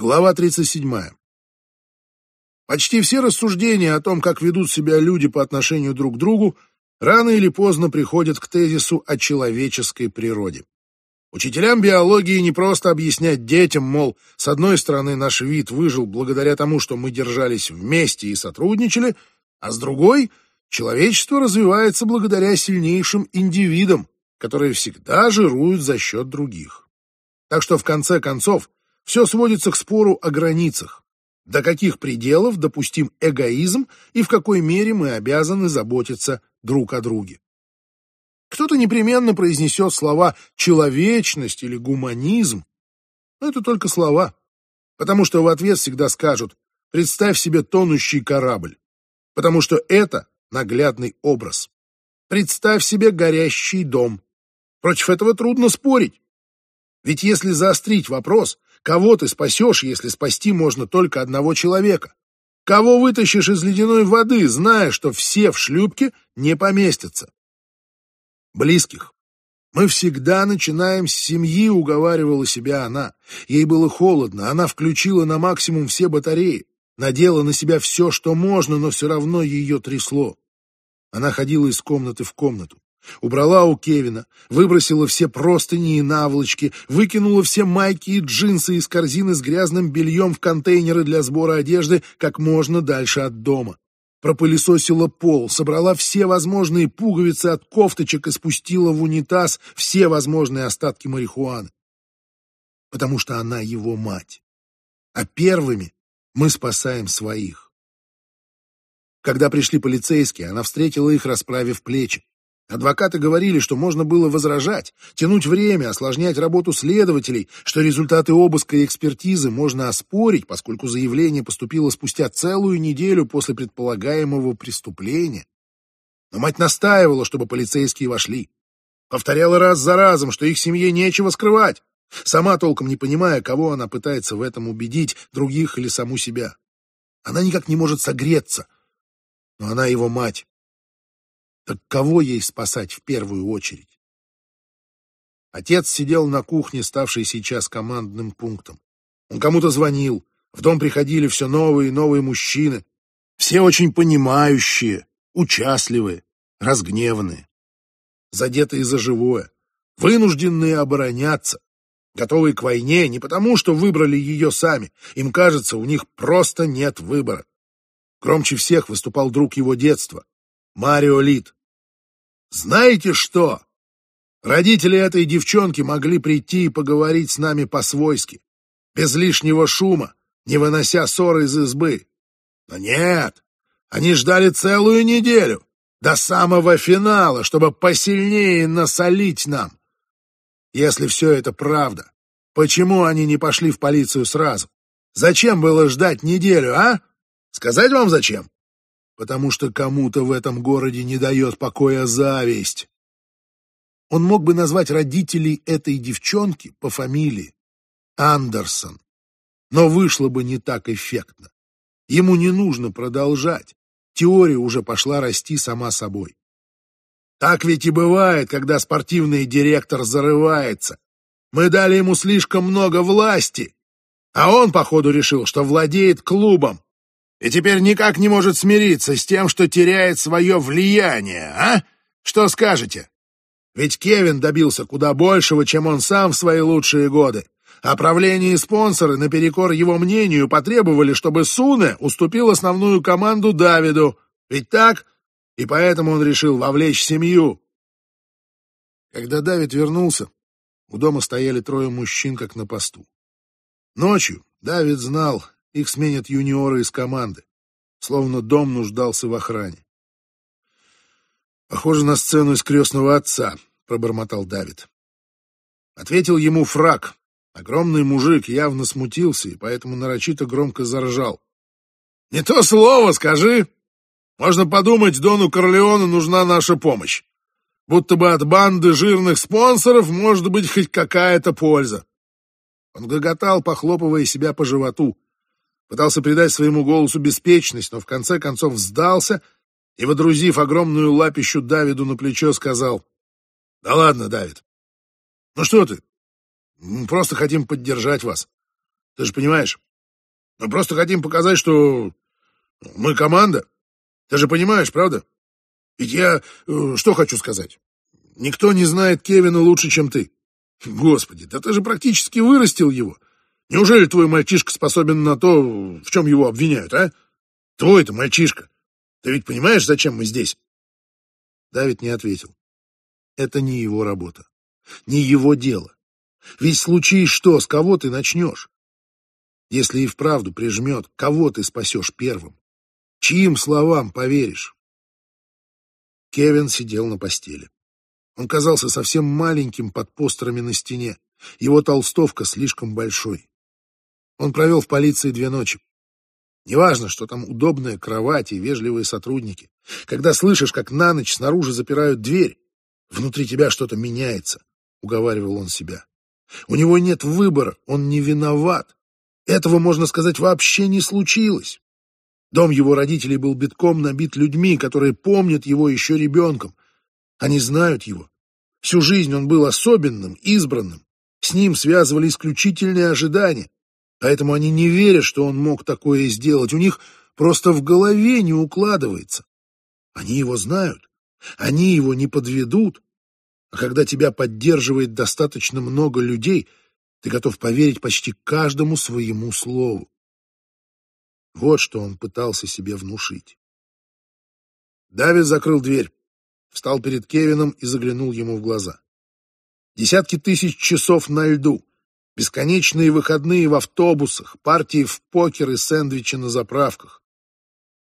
Глава 37. Почти все рассуждения о том, как ведут себя люди по отношению друг к другу, рано или поздно приходят к тезису о человеческой природе. Учителям биологии не просто объяснять детям, мол, с одной стороны наш вид выжил благодаря тому, что мы держались вместе и сотрудничали, а с другой человечество развивается благодаря сильнейшим индивидам, которые всегда жируют за счет других. Так что в конце концов все сводится к спору о границах. До каких пределов допустим эгоизм и в какой мере мы обязаны заботиться друг о друге. Кто-то непременно произнесет слова «человечность» или «гуманизм». Но это только слова, потому что в ответ всегда скажут «представь себе тонущий корабль», потому что это наглядный образ. Представь себе горящий дом. Против этого трудно спорить. Ведь если заострить вопрос, Кого ты спасешь, если спасти можно только одного человека? Кого вытащишь из ледяной воды, зная, что все в шлюпке не поместятся? Близких. Мы всегда начинаем с семьи, уговаривала себя она. Ей было холодно, она включила на максимум все батареи, надела на себя все, что можно, но все равно ее трясло. Она ходила из комнаты в комнату. Убрала у Кевина, выбросила все простыни и наволочки, выкинула все майки и джинсы из корзины с грязным бельем в контейнеры для сбора одежды как можно дальше от дома. Пропылесосила пол, собрала все возможные пуговицы от кофточек и спустила в унитаз все возможные остатки марихуаны. Потому что она его мать. А первыми мы спасаем своих. Когда пришли полицейские, она встретила их, расправив плечи. Адвокаты говорили, что можно было возражать, тянуть время, осложнять работу следователей, что результаты обыска и экспертизы можно оспорить, поскольку заявление поступило спустя целую неделю после предполагаемого преступления. Но мать настаивала, чтобы полицейские вошли. Повторяла раз за разом, что их семье нечего скрывать, сама толком не понимая, кого она пытается в этом убедить, других или саму себя. Она никак не может согреться, но она его мать так кого ей спасать в первую очередь? Отец сидел на кухне, ставшей сейчас командным пунктом. Он кому-то звонил. В дом приходили все новые и новые мужчины. Все очень понимающие, участливые, разгневанные. Задетые за живое, вынужденные обороняться, готовые к войне не потому, что выбрали ее сами. Им кажется, у них просто нет выбора. Громче всех выступал друг его детства, Марио Лит. Знаете что? Родители этой девчонки могли прийти и поговорить с нами по-свойски, без лишнего шума, не вынося ссоры из избы. Но нет, они ждали целую неделю, до самого финала, чтобы посильнее насолить нам. Если все это правда, почему они не пошли в полицию сразу? Зачем было ждать неделю, а? Сказать вам зачем? Потому что кому-то в этом городе не дает покоя зависть. Он мог бы назвать родителей этой девчонки по фамилии Андерсон, но вышло бы не так эффектно. Ему не нужно продолжать. Теория уже пошла расти сама собой. Так ведь и бывает, когда спортивный директор зарывается. Мы дали ему слишком много власти, а он, походу, решил, что владеет клубом и теперь никак не может смириться с тем, что теряет свое влияние, а? Что скажете? Ведь Кевин добился куда большего, чем он сам в свои лучшие годы. А правление и спонсоры, наперекор его мнению, потребовали, чтобы Суне уступил основную команду Давиду. Ведь так? И поэтому он решил вовлечь семью. Когда Давид вернулся, у дома стояли трое мужчин, как на посту. Ночью Давид знал, их сменят юниоры из команды. Словно дом нуждался в охране. «Похоже на сцену из крестного отца», — пробормотал Давид. Ответил ему фраг. Огромный мужик явно смутился и поэтому нарочито громко заржал. «Не то слово скажи! Можно подумать, Дону Корлеону нужна наша помощь. Будто бы от банды жирных спонсоров может быть хоть какая-то польза». Он гоготал, похлопывая себя по животу. Пытался придать своему голосу беспечность, но в конце концов сдался и, водрузив огромную лапищу Давиду на плечо, сказал, «Да ладно, Давид. Ну что ты? Мы просто хотим поддержать вас. Ты же понимаешь, Мы просто хотим показать, что мы команда. Ты же понимаешь, правда? Ведь я э, что хочу сказать? Никто не знает Кевина лучше, чем ты. Господи, да ты же практически вырастил его. Неужели твой мальчишка способен на то, в чем его обвиняют, а? Твой-то мальчишка. Ты ведь понимаешь, зачем мы здесь? Давид не ответил. Это не его работа, не его дело. Ведь случись что, с кого ты начнешь? Если и вправду прижмет, кого ты спасешь первым? Чьим словам поверишь? Кевин сидел на постели. Он казался совсем маленьким под постерами на стене. Его толстовка слишком большой. Он провел в полиции две ночи. Неважно, что там удобная кровать и вежливые сотрудники. Когда слышишь, как на ночь снаружи запирают дверь, внутри тебя что-то меняется, — уговаривал он себя. У него нет выбора, он не виноват. Этого, можно сказать, вообще не случилось. Дом его родителей был битком набит людьми, которые помнят его еще ребенком. Они знают его. Всю жизнь он был особенным, избранным. С ним связывали исключительные ожидания. Поэтому они не верят, что он мог такое сделать. У них просто в голове не укладывается. Они его знают. Они его не подведут. А когда тебя поддерживает достаточно много людей, ты готов поверить почти каждому своему слову. Вот что он пытался себе внушить. Давид закрыл дверь, встал перед Кевином и заглянул ему в глаза. Десятки тысяч часов на льду, бесконечные выходные в автобусах, партии в покер и сэндвичи на заправках.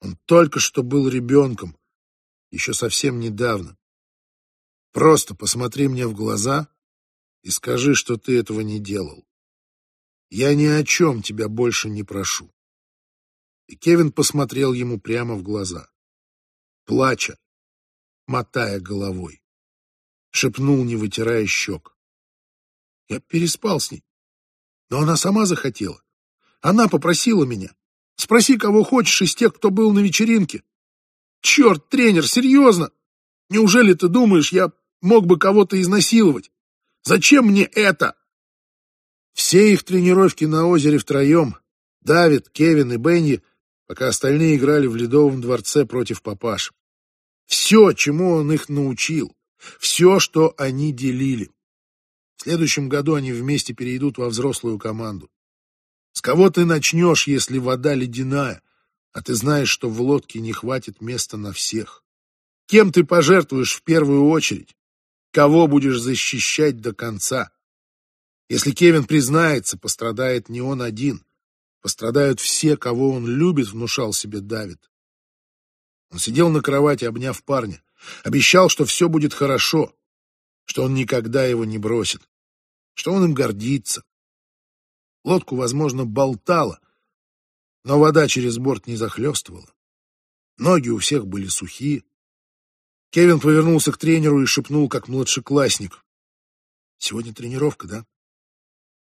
Он только что был ребенком, еще совсем недавно. Просто посмотри мне в глаза и скажи, что ты этого не делал. Я ни о чем тебя больше не прошу и Кевин посмотрел ему прямо в глаза. Плача, мотая головой, шепнул, не вытирая щек. Я переспал с ней, но она сама захотела. Она попросила меня. Спроси, кого хочешь из тех, кто был на вечеринке. Черт, тренер, серьезно? Неужели ты думаешь, я мог бы кого-то изнасиловать? Зачем мне это? Все их тренировки на озере втроем, Давид, Кевин и Бенни, пока остальные играли в Ледовом дворце против папаш. Все, чему он их научил, все, что они делили. Следующем году они вместе перейдут во взрослую команду. С кого ты начнешь, если вода ледяная, а ты знаешь, что в лодке не хватит места на всех? Кем ты пожертвуешь в первую очередь? Кого будешь защищать до конца? Если Кевин признается, пострадает не он один. Пострадают все, кого он любит, внушал себе Давид. Он сидел на кровати, обняв парня. Обещал, что все будет хорошо, что он никогда его не бросит, что он им гордится. Лодку, возможно, болтала, но вода через борт не захлестывала. Ноги у всех были сухие. Кевин повернулся к тренеру и шепнул, как младшеклассник. «Сегодня тренировка, да?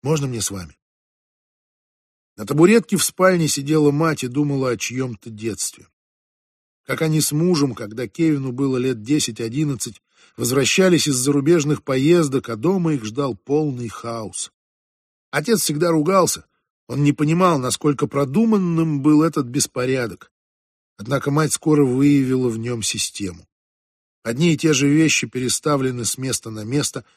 Можно мне с вами?» На табуретке в спальне сидела мать и думала о чьем-то детстве. Как они с мужем, когда Кевину было лет десять-одиннадцать, возвращались из зарубежных поездок, а дома их ждал полный хаос. Отец всегда ругался, он не понимал, насколько продуманным был этот беспорядок. Однако мать скоро выявила в нем систему. Одни и те же вещи переставлены с места на место —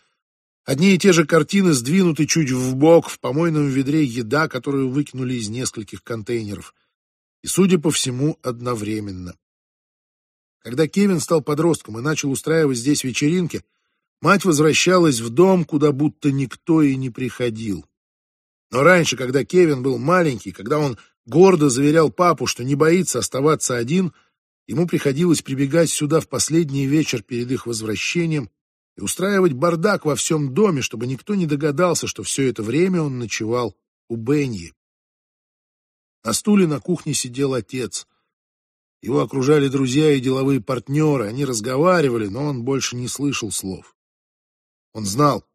Одни и те же картины сдвинуты чуть вбок, в помойном ведре еда, которую выкинули из нескольких контейнеров. И, судя по всему, одновременно. Когда Кевин стал подростком и начал устраивать здесь вечеринки, мать возвращалась в дом, куда будто никто и не приходил. Но раньше, когда Кевин был маленький, когда он гордо заверял папу, что не боится оставаться один, ему приходилось прибегать сюда в последний вечер перед их возвращением и устраивать бардак во всем доме, чтобы никто не догадался, что все это время он ночевал у Беньи. На стуле на кухне сидел отец. Его окружали друзья и деловые партнеры, они разговаривали, но он больше не слышал слов. Он знал,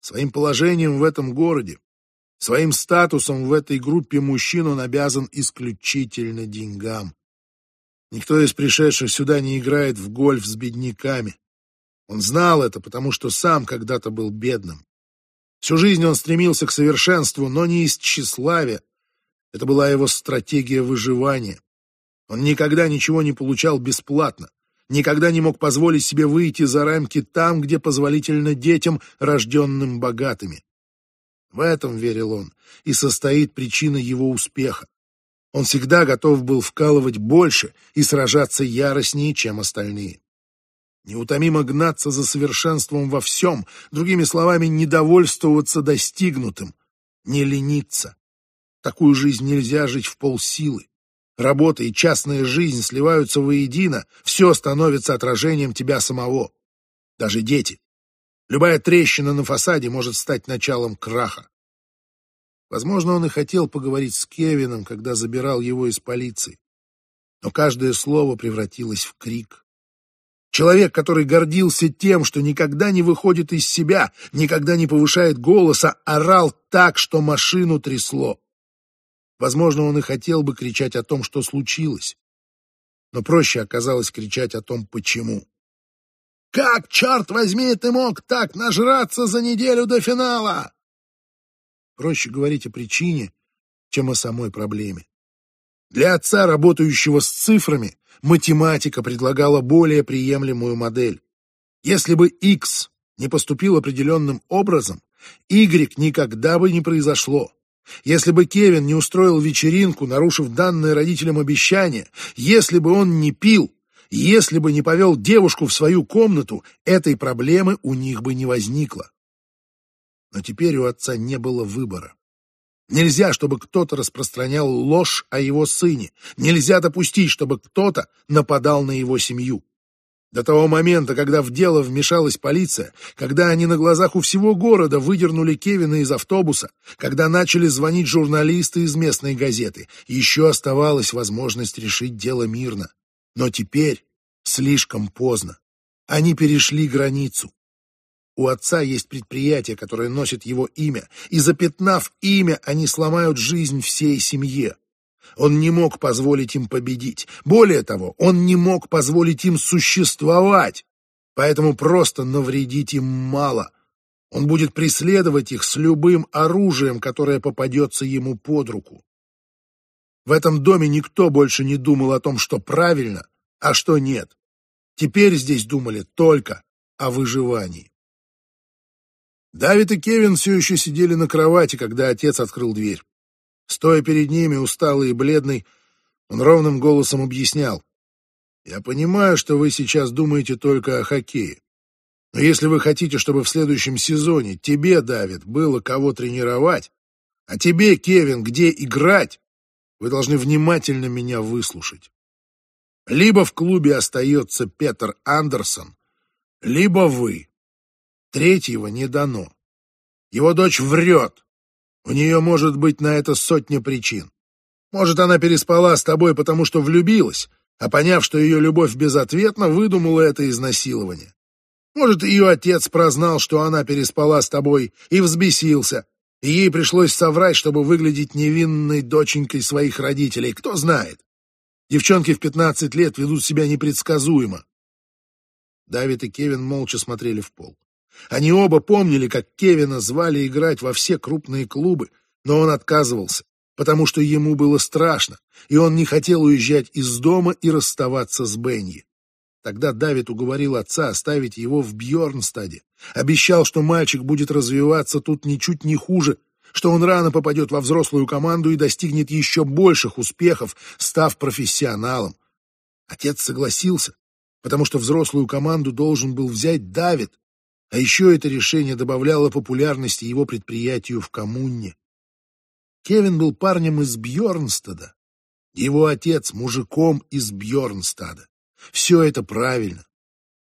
своим положением в этом городе, своим статусом в этой группе мужчин он обязан исключительно деньгам. Никто из пришедших сюда не играет в гольф с бедняками. Он знал это, потому что сам когда-то был бедным. Всю жизнь он стремился к совершенству, но не из тщеславия, Это была его стратегия выживания. Он никогда ничего не получал бесплатно, никогда не мог позволить себе выйти за рамки там, где позволительно детям, рожденным богатыми. В этом, верил он, и состоит причина его успеха. Он всегда готов был вкалывать больше и сражаться яростнее, чем остальные. Неутомимо гнаться за совершенством во всем, другими словами, недовольствоваться достигнутым, не лениться. Такую жизнь нельзя жить в полсилы. Работа и частная жизнь сливаются воедино, все становится отражением тебя самого. Даже дети. Любая трещина на фасаде может стать началом краха. Возможно, он и хотел поговорить с Кевином, когда забирал его из полиции. Но каждое слово превратилось в крик. Человек, который гордился тем, что никогда не выходит из себя, никогда не повышает голоса, орал так, что машину трясло. Возможно, он и хотел бы кричать о том, что случилось. Но проще оказалось кричать о том, почему. «Как, черт возьми, ты мог так нажраться за неделю до финала?» Проще говорить о причине, чем о самой проблеме. Для отца, работающего с цифрами, математика предлагала более приемлемую модель. Если бы X не поступил определенным образом, Y никогда бы не произошло. Если бы Кевин не устроил вечеринку, нарушив данное родителям обещание, если бы он не пил, если бы не повел девушку в свою комнату, этой проблемы у них бы не возникло. Но теперь у отца не было выбора. Нельзя, чтобы кто-то распространял ложь о его сыне. Нельзя допустить, чтобы кто-то нападал на его семью. До того момента, когда в дело вмешалась полиция, когда они на глазах у всего города выдернули Кевина из автобуса, когда начали звонить журналисты из местной газеты, еще оставалась возможность решить дело мирно. Но теперь слишком поздно. Они перешли границу. У отца есть предприятие, которое носит его имя, и запятнав имя, они сломают жизнь всей семье. Он не мог позволить им победить. Более того, он не мог позволить им существовать. Поэтому просто навредить им мало. Он будет преследовать их с любым оружием, которое попадется ему под руку. В этом доме никто больше не думал о том, что правильно, а что нет. Теперь здесь думали только о выживании. Давид и Кевин все еще сидели на кровати, когда отец открыл дверь. Стоя перед ними, усталый и бледный, он ровным голосом объяснял. «Я понимаю, что вы сейчас думаете только о хоккее. Но если вы хотите, чтобы в следующем сезоне тебе, Давид, было кого тренировать, а тебе, Кевин, где играть, вы должны внимательно меня выслушать. Либо в клубе остается Петер Андерсон, либо вы. Третьего не дано. Его дочь врет. У нее может быть на это сотня причин. Может, она переспала с тобой, потому что влюбилась, а поняв, что ее любовь безответна, выдумала это изнасилование. Может, ее отец прознал, что она переспала с тобой, и взбесился, и ей пришлось соврать, чтобы выглядеть невинной доченькой своих родителей. Кто знает. Девчонки в пятнадцать лет ведут себя непредсказуемо. Давид и Кевин молча смотрели в пол. Они оба помнили, как Кевина звали играть во все крупные клубы, но он отказывался, потому что ему было страшно, и он не хотел уезжать из дома и расставаться с Бенни. Тогда Давид уговорил отца оставить его в Бьорнстаде, обещал, что мальчик будет развиваться тут ничуть не хуже, что он рано попадет во взрослую команду и достигнет еще больших успехов, став профессионалом. Отец согласился, потому что взрослую команду должен был взять Давид, а еще это решение добавляло популярности его предприятию в коммуне. Кевин был парнем из Бьорнстада, его отец мужиком из Бьорнстада. Все это правильно.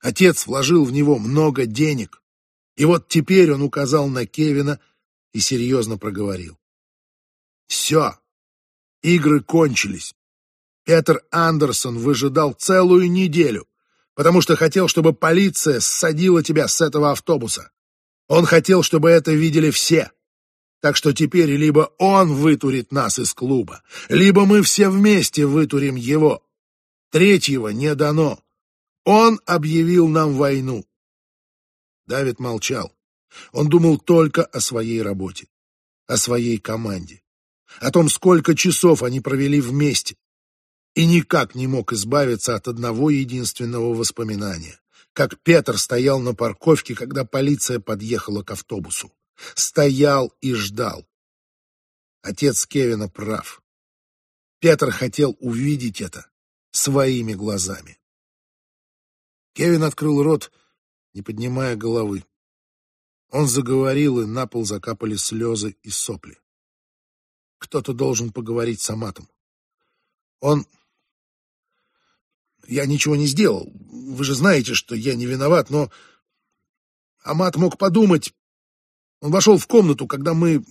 Отец вложил в него много денег. И вот теперь он указал на Кевина и серьезно проговорил. Все. Игры кончились. Петер Андерсон выжидал целую неделю потому что хотел, чтобы полиция ссадила тебя с этого автобуса. Он хотел, чтобы это видели все. Так что теперь либо он вытурит нас из клуба, либо мы все вместе вытурим его. Третьего не дано. Он объявил нам войну. Давид молчал. Он думал только о своей работе, о своей команде. о том, сколько часов они провели вместе, и никак не мог избавиться от одного единственного воспоминания, как Петр стоял на парковке, когда полиция подъехала к автобусу. Стоял и ждал. Отец Кевина прав. Петр хотел увидеть это своими глазами. Кевин открыл рот, не поднимая головы. Он заговорил, и на пол закапали слезы и сопли. Кто-то должен поговорить с Аматом. Он... Я ничего не сделал. Вы же знаете, что я не виноват, но... Амат мог подумать... Он вошел в комнату, когда мы...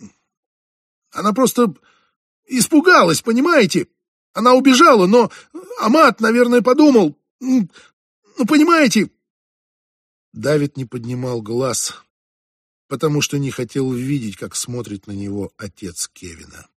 Она просто испугалась, понимаете? Она убежала, но Амат, наверное, подумал... Ну, понимаете... Давид не поднимал глаз, потому что не хотел видеть, как смотрит на него отец Кевина.